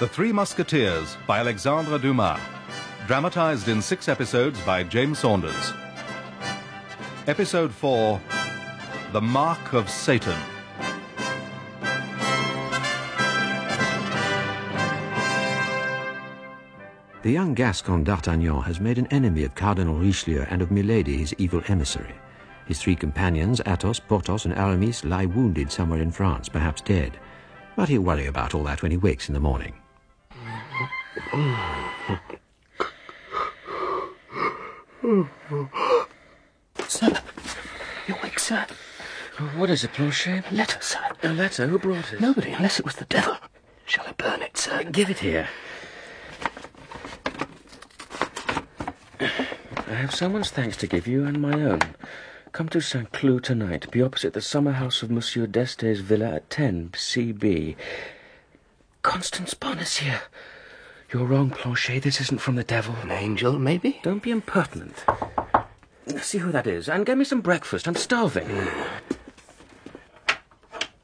The Three Musketeers by Alexandre Dumas. Dramatized in six episodes by James Saunders. Episode 4 The Mark of Satan. The young Gascon D'Artagnan has made an enemy of Cardinal Richelieu and of Milady, his evil emissary. His three companions, Athos, Porthos, and Aramis, lie wounded somewhere in France, perhaps dead. But he'll worry about all that when he wakes in the morning. Sir, you awake, sir? What is it, Planchet? A letter, sir. A letter? Who brought it? Nobody, unless it was the devil. Shall I burn it, sir? Give it here. I have someone's thanks to give you and my own. Come to St. Cloud tonight. Be opposite the summer house of Monsieur d'Este's villa at 10 CB. Constance Bonacieux. You're wrong, Planchet. This isn't from the devil. An angel, maybe? Don't be impertinent. See who that is, and get me some breakfast. I'm starving.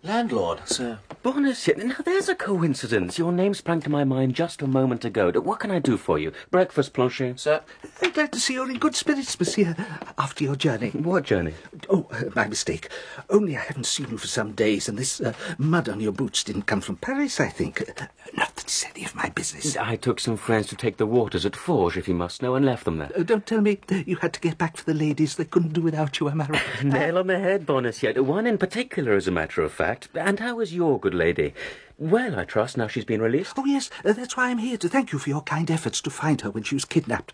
Landlord, Sir. Bonacieux. Now, there's a coincidence. Your name sprang to my mind just a moment ago. What can I do for you? Breakfast, Planchet? sir. I'm glad to see you're in good spirits, monsieur, after your journey. What journey? Oh, uh, my mistake. Only I haven't seen you for some days, and this uh, mud on your boots didn't come from Paris, I think. Uh, not that it's any of my business. I took some friends to take the waters at Forges, if you must know, and left them there. Uh, don't tell me you had to get back for the ladies. They couldn't do without you, am I right? Nail on the head, Bonacieux. One in particular, as a matter of fact. And how is your good lady? Well, I trust, now she's been released. Oh, yes, uh, that's why I'm here, to thank you for your kind efforts to find her when she was kidnapped.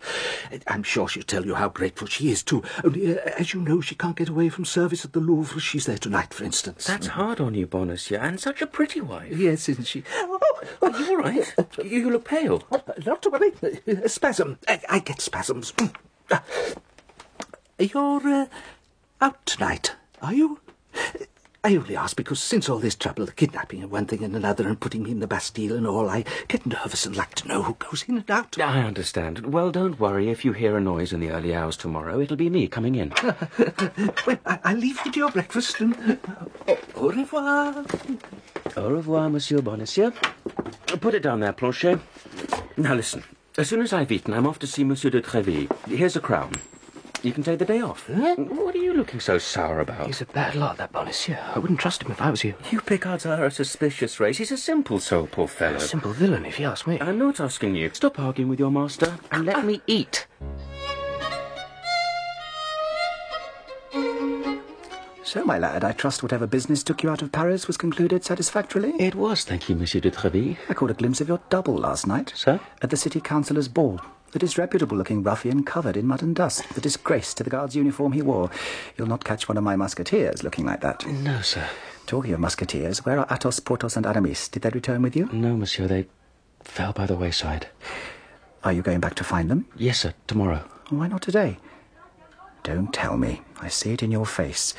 Uh, I'm sure she'll tell you how grateful she is, too. Only, uh, as you know, she can't get away from service at the Louvre. She's there tonight, for instance. That's hard on you, Bonacieux, and such a pretty wife. Yes, isn't she? Oh, Are you all right? You look pale. uh, not to worry. A spasm. I, I get spasms. Mm. Uh, You're uh, out tonight, are you? I only ask because since all this trouble, the kidnapping and one thing and another, and putting me in the Bastille and all, I get nervous and like to know who goes in and out. I understand. Well, don't worry. If you hear a noise in the early hours tomorrow, it'll be me coming in. Well, I, I'll leave you to your breakfast and uh, au revoir. Au revoir, Monsieur Bonacieux. Put it down there, Planchet. Now listen. As soon as I've eaten, I'm off to see Monsieur de Tréville. Here's a crown. You can take the day off. What are you looking so sour about? He's a bad lot, that Bonacieux. I wouldn't trust him if I was you. You Picards are a suspicious race. He's a simple soul, poor fellow. A simple villain, if you ask me. I'm not asking you. Stop arguing with your master and let me eat. So, my lad, I trust whatever business took you out of Paris was concluded satisfactorily? It was, thank you, Monsieur de Tréville. I caught a glimpse of your double last night. Sir? At the city councillor's ball. The disreputable-looking ruffian covered in mud and dust. The disgrace to the guard's uniform he wore. You'll not catch one of my musketeers looking like that. No, sir. Talking of musketeers, where are Athos, Porthos, and Aramis? Did they return with you? No, monsieur, they fell by the wayside. Are you going back to find them? Yes, sir, tomorrow. Why not today? Don't tell me. I see it in your face.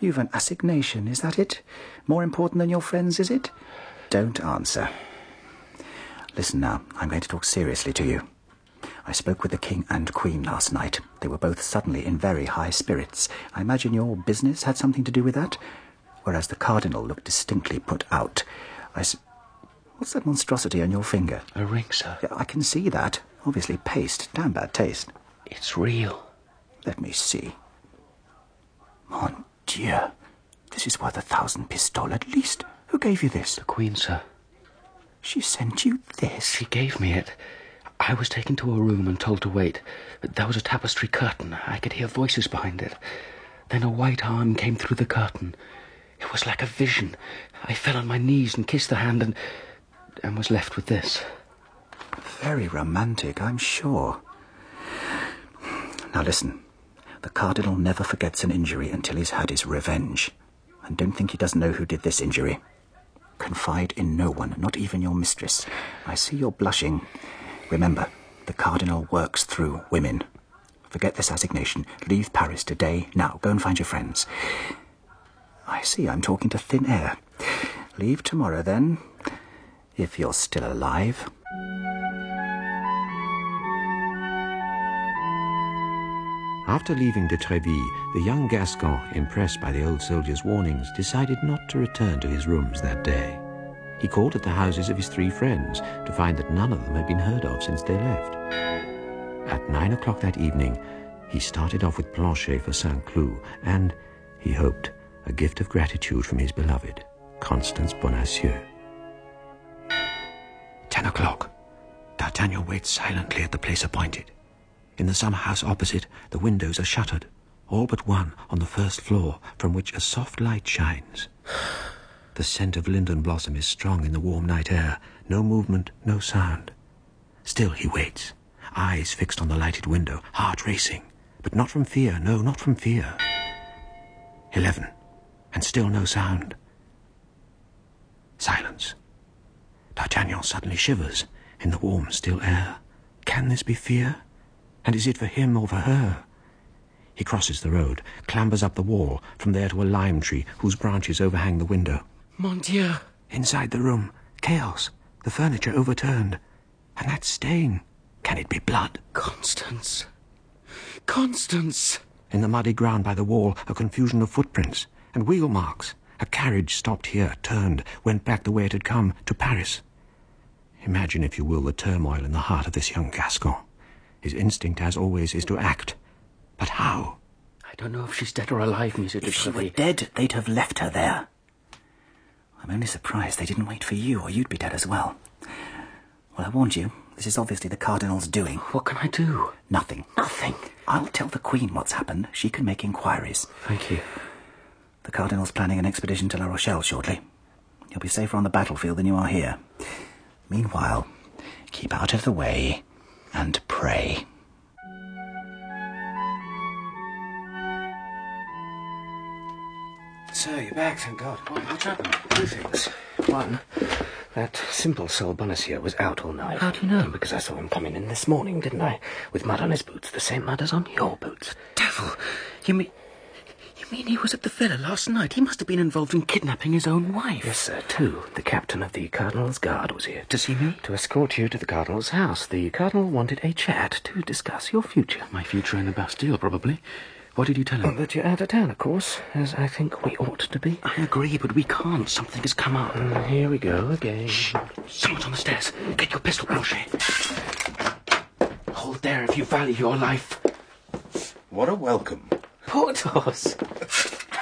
You've an assignation, is that it? More important than your friends, is it? Don't answer. Listen now, I'm going to talk seriously to you. I spoke with the King and Queen last night. They were both suddenly in very high spirits. I imagine your business had something to do with that? Whereas the Cardinal looked distinctly put out. I s- What's that monstrosity on your finger? A ring, sir. Yeah, I can see that. Obviously paste. Damn bad taste. It's real. Let me see. Mon Dieu. This is worth a thousand pistoles at least. Who gave you this? The Queen, sir. She sent you this? She gave me it. I was taken to a room and told to wait. There was a tapestry curtain. I could hear voices behind it. Then a white arm came through the curtain. It was like a vision. I fell on my knees and kissed the hand and and was left with this. Very romantic, I'm sure. Now listen. The Cardinal never forgets an injury until he's had his revenge. And don't think he doesn't know who did this injury. Confide in no one, not even your mistress. I see you're blushing. Remember, the Cardinal works through women. Forget this assignation. Leave Paris today. Now, go and find your friends. I see I'm talking to thin air. Leave tomorrow, then, if you're still alive. After leaving de Tréville, the young Gascon, impressed by the old soldier's warnings, decided not to return to his rooms that day. He called at the houses of his three friends to find that none of them had been heard of since they left. At nine o'clock that evening, he started off with Planchet for Saint Cloud, and, he hoped, a gift of gratitude from his beloved, Constance Bonacieux. Ten o'clock. D'Artagnan waits silently at the place appointed. In the summer house opposite, the windows are shuttered, all but one on the first floor, from which a soft light shines. The scent of linden blossom is strong in the warm night air. No movement, no sound. Still he waits, eyes fixed on the lighted window, heart racing. But not from fear, no, not from fear. Eleven, and still no sound. Silence. D'Artagnan suddenly shivers in the warm, still air. Can this be fear? And is it for him or for her? He crosses the road, clambers up the wall, from there to a lime tree whose branches overhang the window. Mon Dieu! Inside the room, chaos, the furniture overturned. And that stain, can it be blood? Constance! Constance! In the muddy ground by the wall, a confusion of footprints and wheel marks. A carriage stopped here, turned, went back the way it had come, to Paris. Imagine, if you will, the turmoil in the heart of this young Gascon. His instinct, as always, is to act. But how? I don't know if she's dead or alive, Monsieur de If she were dead, they'd have left her there. I'm only surprised they didn't wait for you, or you'd be dead as well. Well, I warned you. This is obviously the Cardinal's doing. What can I do? Nothing. Nothing. I'll tell the Queen what's happened. She can make inquiries. Thank you. The Cardinal's planning an expedition to La Rochelle shortly. You'll be safer on the battlefield than you are here. Meanwhile, keep out of the way and pray. So, you're back, thank God. What's happened? Two things. One, that simple soul Bonacieux was out all night. How do you know? Because I saw him coming in this morning, didn't I? With mud on his boots, the same mud as on your boots. Devil! You mean... You mean he was at the villa last night? He must have been involved in kidnapping his own wife. Yes, sir. Two, the captain of the Cardinal's Guard was here. To see me? To escort you to the Cardinal's house. The Cardinal wanted a chat to discuss your future. My future in the Bastille, probably. What did you tell him? Oh, that you're out of town, of course, as I think we ought to be. I agree, but we can't. Something has come up. Mm, here we go again. Shh! Someone's on the stairs. Get your pistol, Planchet. Hold there if you value your life. What a welcome. Porthos!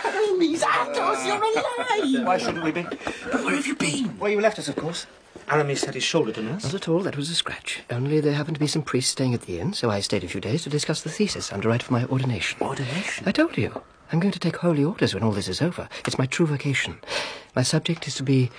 Aramis, Athos, you're alive! Why shouldn't we be? But where have you been? Well, you left us, of course. Aramis had his shoulder to nurse. Not at all, that was a scratch. Only there happened to be some priests staying at the inn, so I stayed a few days to discuss the thesis and to write for my ordination. Ordination? I told you. I'm going to take holy orders when all this is over. It's my true vocation. My subject is to be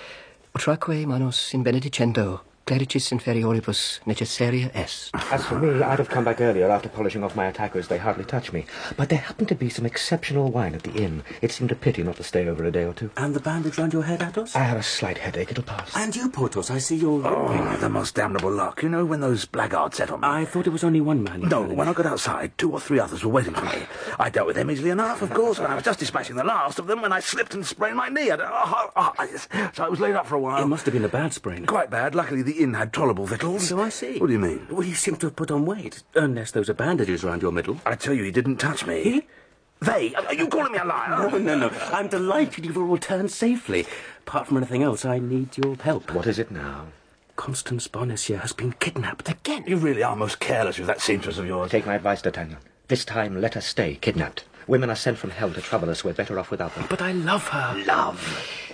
utraque manus in benedicendo, clericis inferioribus necessaria est. As for me, I'd have come back earlier after polishing off my attackers. They hardly touch me. But there happened to be some exceptional wine at the inn. It seemed a pity not to stay over a day or two. And the bandage round your head, Athos? I have a slight headache. It'll pass. And you, Porthos, I see you're... Oh, the most damnable luck. You know, when those blackguards set on me. I thought it was only one man. No, when. I got outside, two or three others were waiting for me. I dealt with them easily enough, of course, and I was just dispatching the last of them when I slipped and sprained my knee. I, oh, oh, I so I was laid up for a while. It must have been a bad sprain. Quite bad. Luckily, the inn had tolerable victuals. So I see. What do you mean? Well, you seem to have put on weight. Unless those are bandages round your middle. I tell you, he didn't touch me. He? They? Are you calling me a liar? No, no, no. I'm delighted you've all returned safely. Apart from anything else, I need your help. What is it now? Constance Bonacieux has been kidnapped again. You really are most careless with that seamstress of yours. Take my advice, D'Artagnan. This time, let us stay kidnapped. Women are sent from hell to trouble us. We're better off without them. But I love her. Love.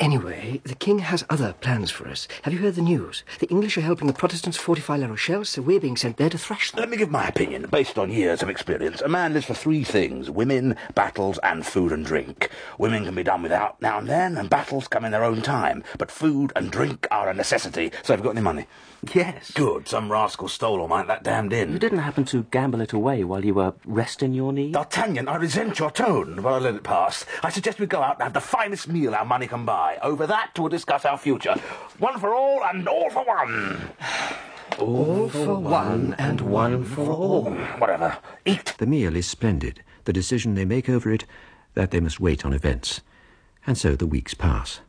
Anyway, the king has other plans for us. Have you heard the news? The English are helping the Protestants fortify La Rochelle, so we're being sent there to thrash them. Let me give my opinion, based on years of experience. A man lives for three things women, battles, and food and drink. Women can be done without now and then, and battles come in their own time. But food and drink are a necessity. So have you got any money? Yes. Good. Some rascal stole all mine at that damned inn. You didn't happen to gamble it away while you were resting your knee? D'Artagnan, I resent your tone, but I let it pass. I suggest we go out and have the finest meal our money can buy. Over that, we'll discuss our future. One for all and all for one. All for one and one for all. Whatever. Eat. The meal is splendid. The decision they make over it, that they must wait on events. And so the weeks pass.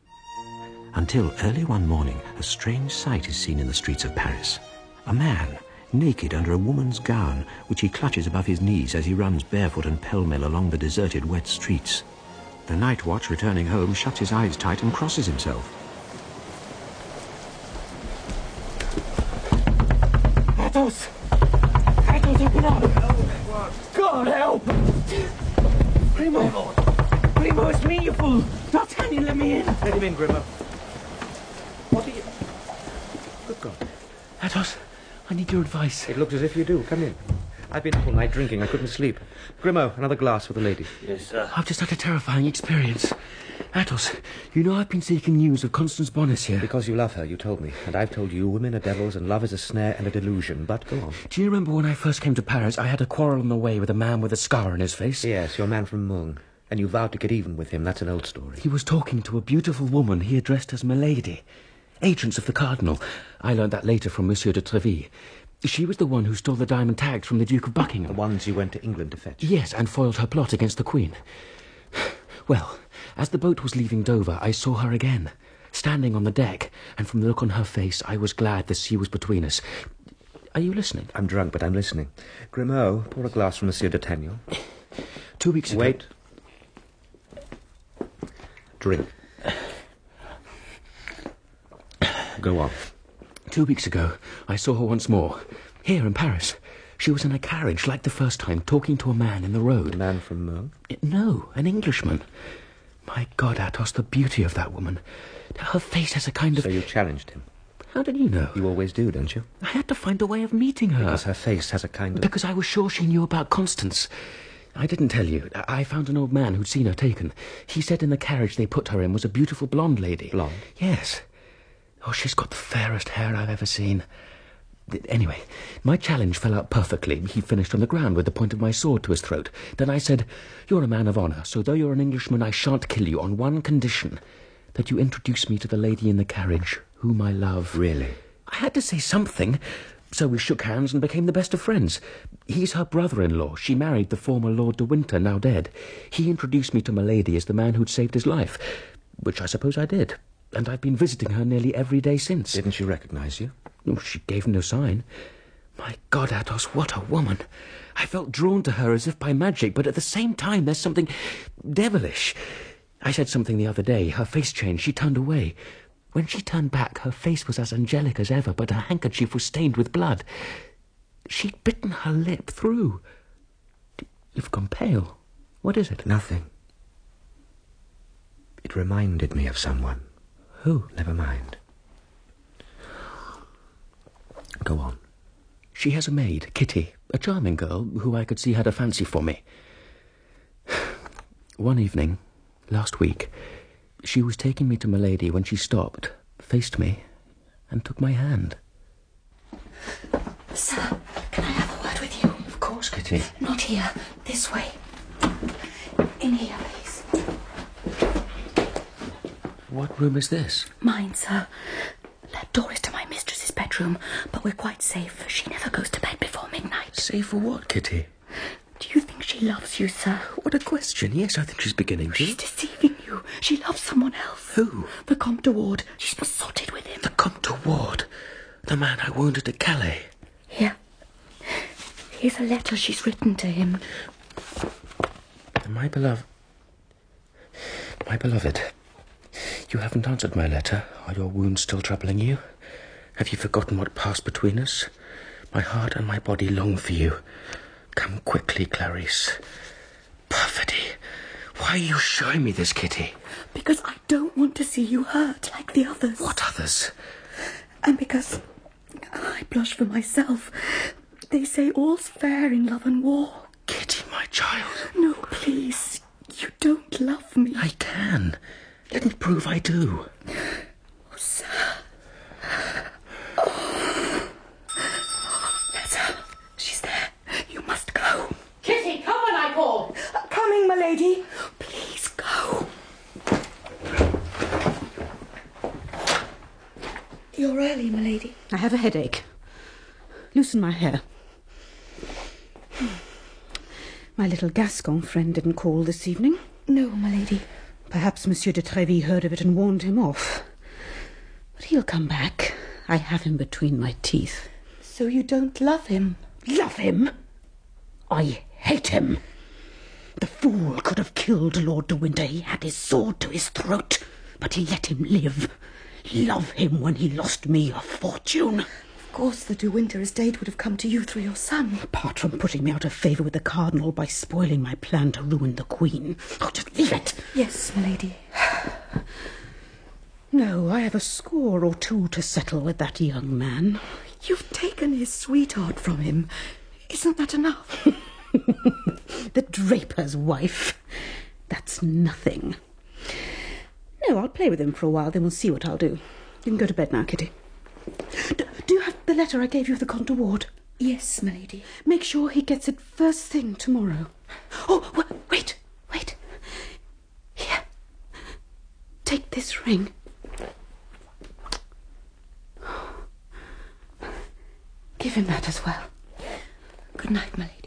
Until early one morning, a strange sight is seen in the streets of Paris. A man, naked under a woman's gown, which he clutches above his knees as he runs barefoot and pell-mell along the deserted, wet streets. The night watch returning home shuts his eyes tight and crosses himself. Athos! Athos, open up! God help! Grimaud, Grimaud, it's me, you fool! D'Artagnan, let me in! Let him in, Grimaud. What are you... Good God. Athos, I need your advice. It looks as if you do. Come in. I've been up all night drinking. I couldn't sleep. Grimaud, another glass for the lady. Yes, sir. I've just had a terrifying experience. Athos, you know I've been seeking news of Constance Bonacieux. Because you love her, you told me. And I've told you women are devils and love is a snare and a delusion. But go on. Do you remember when I first came to Paris, I had a quarrel on the way with a man with a scar on his face? Yes, your man from Meung. And you vowed to get even with him. That's an old story. He was talking to a beautiful woman he addressed as Milady. Agents of the Cardinal. I learned that later from Monsieur de Treville. She was the one who stole the diamond tags from the Duke of Buckingham. The ones you went to England to fetch. Yes, and foiled her plot against the Queen. Well, as the boat was leaving Dover, I saw her again, standing on the deck, and from the look on her face, I was glad the sea was between us. Are you listening? I'm drunk, but I'm listening. Grimaud, pour a glass for Monsieur D'Artagnan. Two weeks ago. Wait. Drink. Go on. Two weeks ago, I saw her once more, here in Paris. She was in a carriage, like the first time, talking to a man in the road. A man from Meung. Eh, no, an Englishman. My God, Athos, the beauty of that woman. Her face has a kind of. So you challenged him. How did you know? You always do, don't you? I had to find a way of meeting her. Because her face has a kind of... Because I was sure she knew about Constance. I didn't tell you. I I found an old man who'd seen her taken. He said in the carriage they put her in was a beautiful blonde lady. Blonde? Yes. Oh, she's got the fairest hair I've ever seen. Anyway, my challenge fell out perfectly. He finished on the ground with the point of my sword to his throat. Then I said, You're a man of honour, so though you're an Englishman, I shan't kill you on one condition that you introduce me to the lady in the carriage, whom I love. Really? I had to say something. So we shook hands and became the best of friends. He's her brother-in-law. She married the former Lord de Winter, now dead. He introduced me to Milady as the man who'd saved his life, which I suppose I did. And I've been visiting her nearly every day since. Didn't she recognize you? Oh, She gave no sign. My God, Athos, what a woman! I felt drawn to her as if by magic, but at the same time there's something devilish. I said something the other day. Her face changed. She turned away. When she turned back, her face was as angelic as ever, but her handkerchief was stained with blood. She'd bitten her lip through. You've gone pale. What is it? Nothing. It reminded me of someone. Who? Never mind. Go on. She has a maid, Kitty, a charming girl who I could see had a fancy for me. One evening, last week, she was taking me to Milady when she stopped, faced me, and took my hand. Sir, can I have a word with you? Of course, Kitty. Not here. This way. In here, please. What room is this? Mine, sir. That door is to my mistress's bedroom, but we're quite safe. She never goes to bed before midnight. Safe for what, Kitty? Do you think she loves you, sir? What a question. Yes, I think she's beginning She's deceiving you. She loves someone else. Who? The Comte de Ward. She's besotted with him. The Comte de Ward. The man I wounded at Calais. Here. Here's a letter she's written to him. My beloved. My beloved. You haven't answered my letter. Are your wounds still troubling you? Have you forgotten what passed between us? My heart and my body long for you. Come quickly, Clarice. Perfidy. Why are you showing me this, Kitty? Because I don't want to see you hurt like the others. What others? And because I blush for myself. They say all's fair in love and war. Kitty, my child. No, please. You don't love me. I can. Let me prove I do. Oh, sir. Oh. That's her. She's there. You must go. Kitty, come when I call. Uh, coming, my lady. Please go. You're early, my lady. I have a headache. Loosen my hair. Hmm. My little Gascon friend didn't call this evening. No, my lady. Perhaps Monsieur de Treville heard of it and warned him off. But he'll come back. I have him between my teeth. So you don't love him? Love him? I hate him. The fool could have killed Lord de Winter. He had his sword to his throat, but he let him live. Love him when he lost me a fortune. Of course, the De Winter estate would have come to you through your son. Apart from putting me out of favour with the Cardinal by spoiling my plan to ruin the Queen. Oh, just leave it. Yes, milady. No, I have a score or two to settle with that young man. You've taken his sweetheart from him. Isn't that enough? the draper's wife. That's nothing. No, I'll play with him for a while, then we'll see what I'll do. You can go to bed now, Kitty. Do you have the letter I gave you of the Comte de Ward? Yes, my lady. Make sure he gets it first thing tomorrow. Oh, wait, wait. Here. Take this ring. Give him that as well. Good night, milady.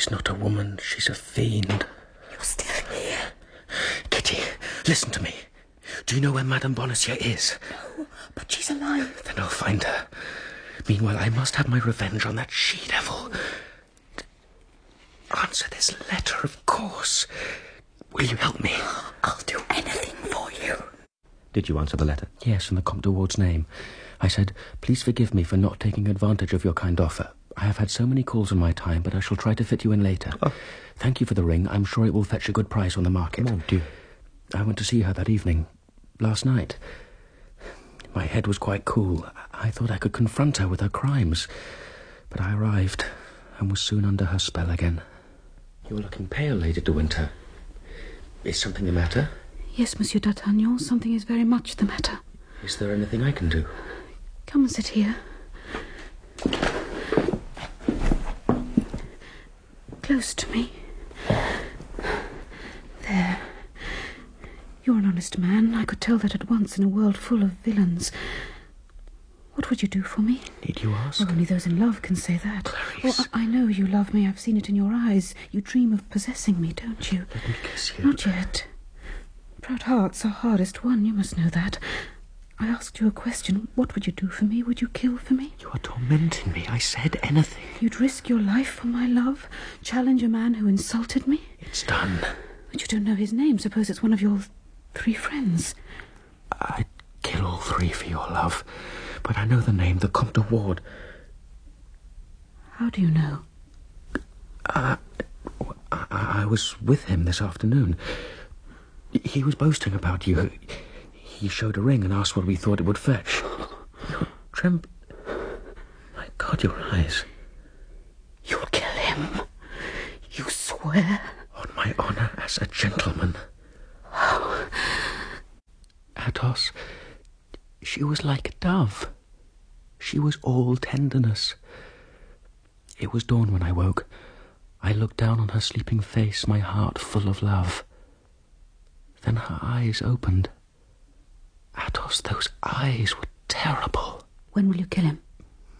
She's not a woman, she's a fiend. You're still here. Kitty, listen to me. Do you know where Madame Bonacieux is? No, but she's alive. Then I'll find her. Meanwhile, I must have my revenge on that she devil. Answer this letter, of course. Will you help me? I'll do anything for you. Did you answer the letter? Yes, in the Comte de Ward's name. I said, Please forgive me for not taking advantage of your kind offer. I have had so many calls in my time, but I shall try to fit you in later. Oh. Thank you for the ring. I'm sure it will fetch a good price on the market. Mon Dieu. I went to see her that evening, last night. My head was quite cool. I thought I could confront her with her crimes. But I arrived and was soon under her spell again. You're looking pale, Lady de Winter. Is something the matter? Yes, Monsieur D'Artagnan, something is very much the matter. Is there anything I can do? Come and sit here. Close to me. There. You're an honest man. I could tell that at once in a world full of villains. What would you do for me? Need you ask? Well, only those in love can say that. Clarice. Well, I I know you love me. I've seen it in your eyes. You dream of possessing me, don't you? Let me kiss you. Not yet. Proud hearts are hardest won, you must know that. I asked you a question. What would you do for me? Would you kill for me? You are tormenting me. I said anything. You'd risk your life for my love? Challenge a man who insulted me? It's done. But you don't know his name. Suppose it's one of your three friends. I'd kill all three for your love. But I know the name, the Comte de Ward. How do you know? Uh, I, I was with him this afternoon. He was boasting about you. He showed a ring and asked what we thought it would fetch. You're tremb... My God, your eyes. You'll kill him. You swear? On my honour as a gentleman. Athos, she was like a dove. She was all tenderness. It was dawn when I woke. I looked down on her sleeping face, my heart full of love. Then her eyes opened. Athos, those eyes were terrible. When will you kill him?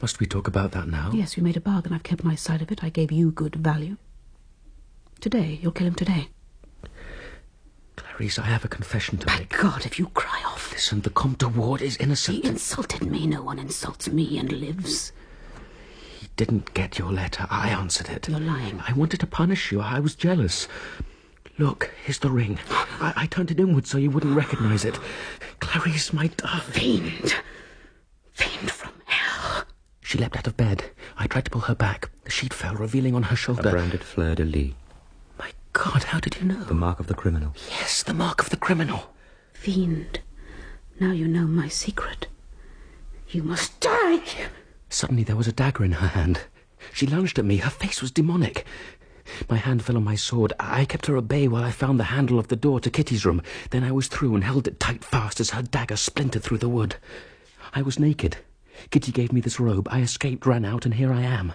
Must we talk about that now? Yes, we made a bargain. I've kept my side of it. I gave you good value. Today, you'll kill him today. Clarice, I have a confession to By make. God, if you cry off. Listen, the Comte de Ward is innocent. He insulted me. No one insults me and lives. He didn't get your letter. I answered it. You're lying. I wanted to punish you. I was jealous. Look, here's the ring. I, I turned it inward so you wouldn't recognize it. Clarice, my darling. Fiend. Fiend from hell. She leapt out of bed. I tried to pull her back. The sheet fell, revealing on her shoulder. A shoulder. branded fleur de lis. My God, how did you know? The mark of the criminal. Yes, the mark of the criminal. Fiend. Now you know my secret. You must die. Suddenly there was a dagger in her hand. She lunged at me. Her face was demonic. My hand fell on my sword. I kept her at bay while I found the handle of the door to Kitty's room. Then I was through and held it tight fast as her dagger splintered through the wood. I was naked. Kitty gave me this robe. I escaped, ran out, and here I am.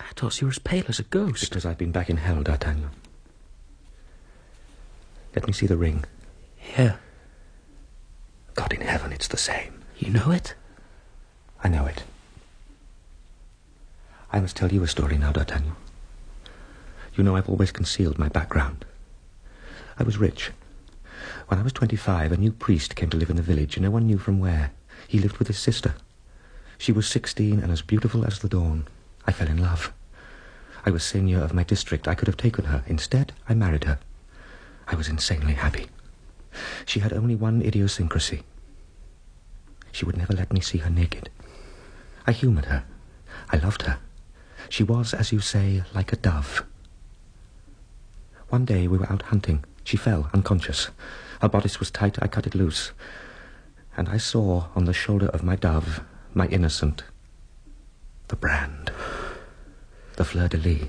Athos, you're as pale as a ghost. Because I've been back in hell, D'Artagnan. Let me see the ring. Here. God in heaven, it's the same. You know it? I know it. I must tell you a story now, D'Artagnan. You know I've always concealed my background. I was rich. When I was twenty-five, a new priest came to live in the village, and no one knew from where. He lived with his sister. She was sixteen and as beautiful as the dawn. I fell in love. I was seigneur of my district. I could have taken her. Instead, I married her. I was insanely happy. She had only one idiosyncrasy. She would never let me see her naked. I humoured her. I loved her. She was, as you say, like a dove. One day we were out hunting. She fell unconscious. Her bodice was tight. I cut it loose. And I saw on the shoulder of my dove, my innocent, the brand, the fleur de lis.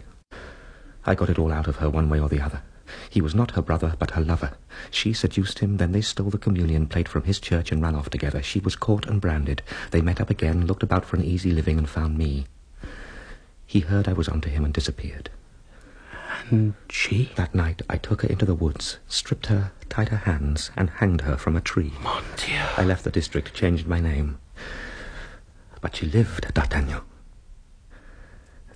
I got it all out of her one way or the other. He was not her brother, but her lover. She seduced him, then they stole the communion plate from his church and ran off together. She was caught and branded. They met up again, looked about for an easy living, and found me. He heard I was onto him and disappeared. And she? That night, I took her into the woods, stripped her, tied her hands, and hanged her from a tree. Mon Dieu. I left the district, changed my name. But she lived, D'Artagnan.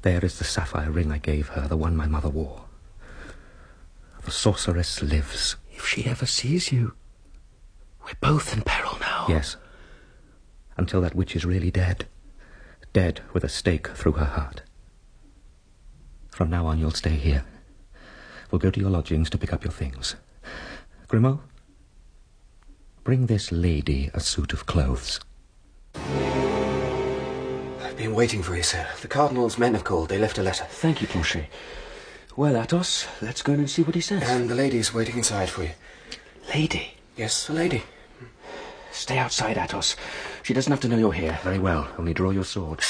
There is the sapphire ring I gave her, the one my mother wore. The sorceress lives. If she ever sees you, we're both in peril now. Yes. Until that witch is really dead. Dead with a stake through her heart. From now on, you'll stay here. We'll go to your lodgings to pick up your things. Grimaud, bring this lady a suit of clothes. I've been waiting for you, sir. The Cardinal's men have called. They left a letter. Thank you, Planchet. Well, Athos, let's go in and see what he says. And the lady is waiting inside for you. Lady? Yes, a lady. Stay outside, Athos. She doesn't have to know you're here. Very well. Only draw your sword.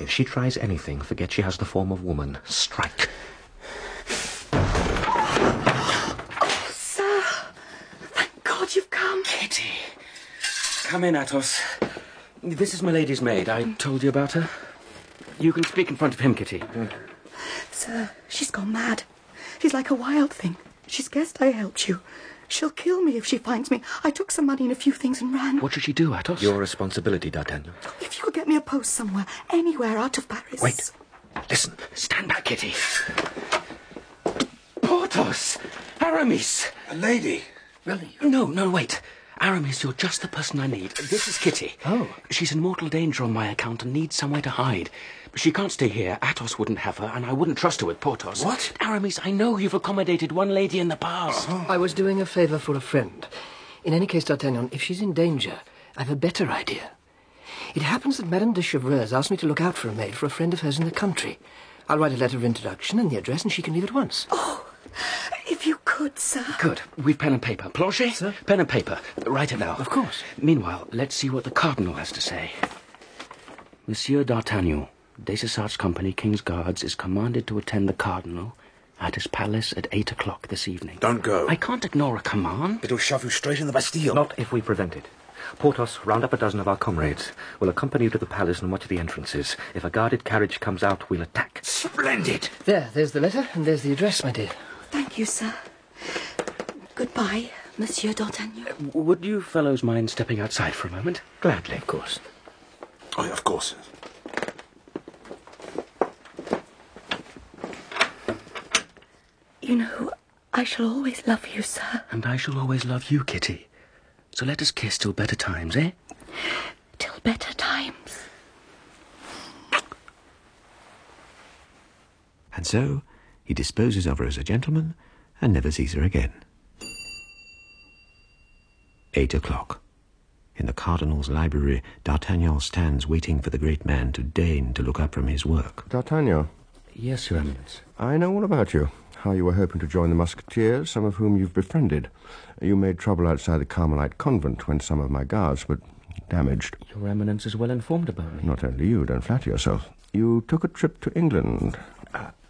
If she tries anything, forget she has the form of woman. Strike. Oh, sir, thank God you've come. Kitty. Come in, Athos. This is my lady's maid. I told you about her. You can speak in front of him, Kitty. Sir, she's gone mad. She's like a wild thing. She's guessed I helped you. She'll kill me if she finds me. I took some money and a few things and ran. What should she do, Athos? Your responsibility, D'Artagnan. If you could get me a post somewhere, anywhere out of Paris. Wait. Listen. Stand back, Kitty. Porthos! Aramis! A lady. Really? No, no, wait. Aramis, you're just the person I need. This is Kitty. Oh. She's in mortal danger on my account and needs somewhere to hide. She can't stay here. Athos wouldn't have her, and I wouldn't trust her with Porthos. What? Aramis, I know you've accommodated one lady in the past. Oh. I was doing a favour for a friend. In any case, D'Artagnan, if she's in danger, I've a better idea. It happens that Madame de Chevreuse asked me to look out for a maid for a friend of hers in the country. I'll write a letter of introduction and the address, and she can leave at once. Oh, if you could, sir. Good. We've pen and paper. Planchet? Sir? Pen and paper. Write it now. Of course. Meanwhile, let's see what the Cardinal has to say. Monsieur d'Artagnan, des Essarts's company, King's Guards, is commanded to attend the Cardinal at his palace at eight o'clock this evening. Don't go. I can't ignore a command. It'll shove you straight in the Bastille. Not if we prevent it. Porthos, round up a dozen of our comrades. We'll accompany you to the palace and watch the entrances. If a guarded carriage comes out, we'll attack. Splendid. There, there's the letter, and there's the address, my dear. Thank you, sir. Goodbye, Monsieur d'Artagnan. Would you fellows mind stepping outside for a moment? Gladly, of course. Oh, of course. You know, I shall always love you, sir. And I shall always love you, Kitty. So let us kiss till better times, eh? Till better times. And so he disposes of her as a gentleman and never sees her again. Eight o'clock. In the cardinal's library, D'Artagnan stands waiting for the great man to deign to look up from his work. D'Artagnan, Yes, Your Eminence. I know all about you. How you were hoping to join the Musketeers, some of whom you've befriended. You made trouble outside the Carmelite convent when some of my guards were damaged. Your Eminence is well informed about me. Not only you, don't flatter yourself. You took a trip to England.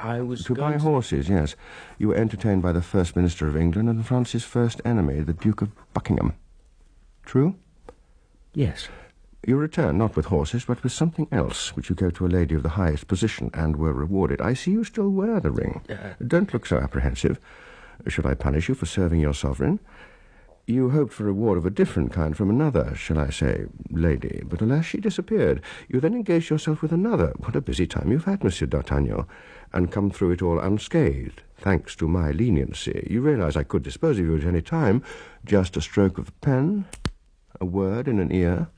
I was To buy horses, yes. You were entertained by the First Minister of England and France's first enemy, the Duke of Buckingham. True? Yes. You returned not with horses, but with something else, which you gave to a lady of the highest position and were rewarded. I see you still wear the ring. Uh, Don't look so apprehensive. Should I punish you for serving your sovereign? You hoped for reward of a different kind from another, shall I say, lady, but alas, she disappeared. You then engaged yourself with another. What a busy time you've had, Monsieur d'Artagnan, and come through it all unscathed, thanks to my leniency. You realize I could dispose of you at any time, just a stroke of the pen, a word in an ear.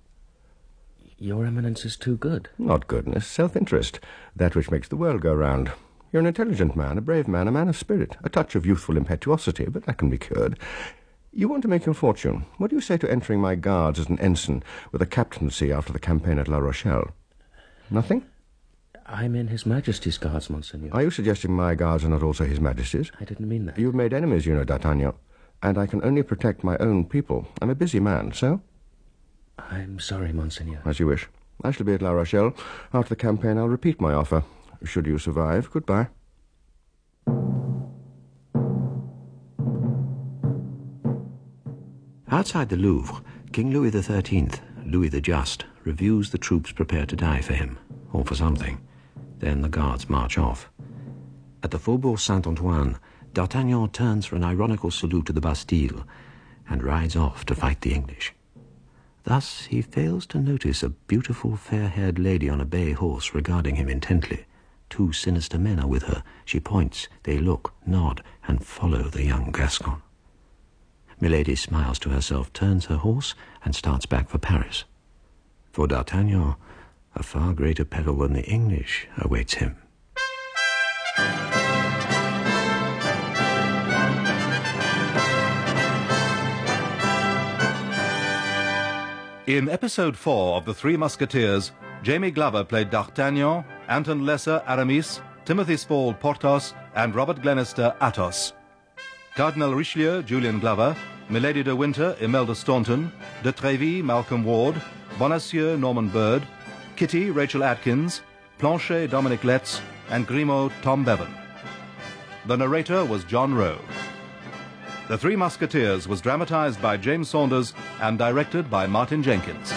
Your Eminence is too good. Not goodness, self-interest. That which makes the world go round. You're an intelligent man, a brave man, a man of spirit, a touch of youthful impetuosity, but that can be cured. You want to make your fortune. What do you say to entering my guards as an ensign with a captaincy after the campaign at La Rochelle? Nothing? I'm in His Majesty's guards, Monseigneur. Are you suggesting my guards are not also His Majesty's? I didn't mean that. You've made enemies, you know, D'Artagnan, and I can only protect my own people. I'm a busy man, so? I'm sorry, Monseigneur. As you wish. I shall be at La Rochelle. After the campaign, I'll repeat my offer. Should you survive, goodbye. Outside the Louvre, King Louis XIII, Louis the Just, reviews the troops prepared to die for him, or for something. Then the guards march off. At the Faubourg Saint-Antoine, D'Artagnan turns for an ironical salute to the Bastille and rides off to fight the English. Thus he fails to notice a beautiful fair-haired lady on a bay horse regarding him intently. Two sinister men are with her. She points, they look, nod, and follow the young Gascon. Milady smiles to herself, turns her horse, and starts back for Paris. For D'Artagnan, a far greater peril than the English awaits him. In episode 4 of The Three Musketeers, Jamie Glover played D'Artagnan, Anton Lesser Aramis, Timothy Spall Porthos, and Robert Glenister Athos. Cardinal Richelieu Julian Glover, Milady de Winter Imelda Staunton, de Tréville Malcolm Ward, Bonacieux Norman Bird, Kitty Rachel Atkins, Planchet Dominic Letts, and Grimaud Tom Bevan. The narrator was John Rowe. The Three Musketeers was dramatized by James Saunders and directed by Martin Jenkins.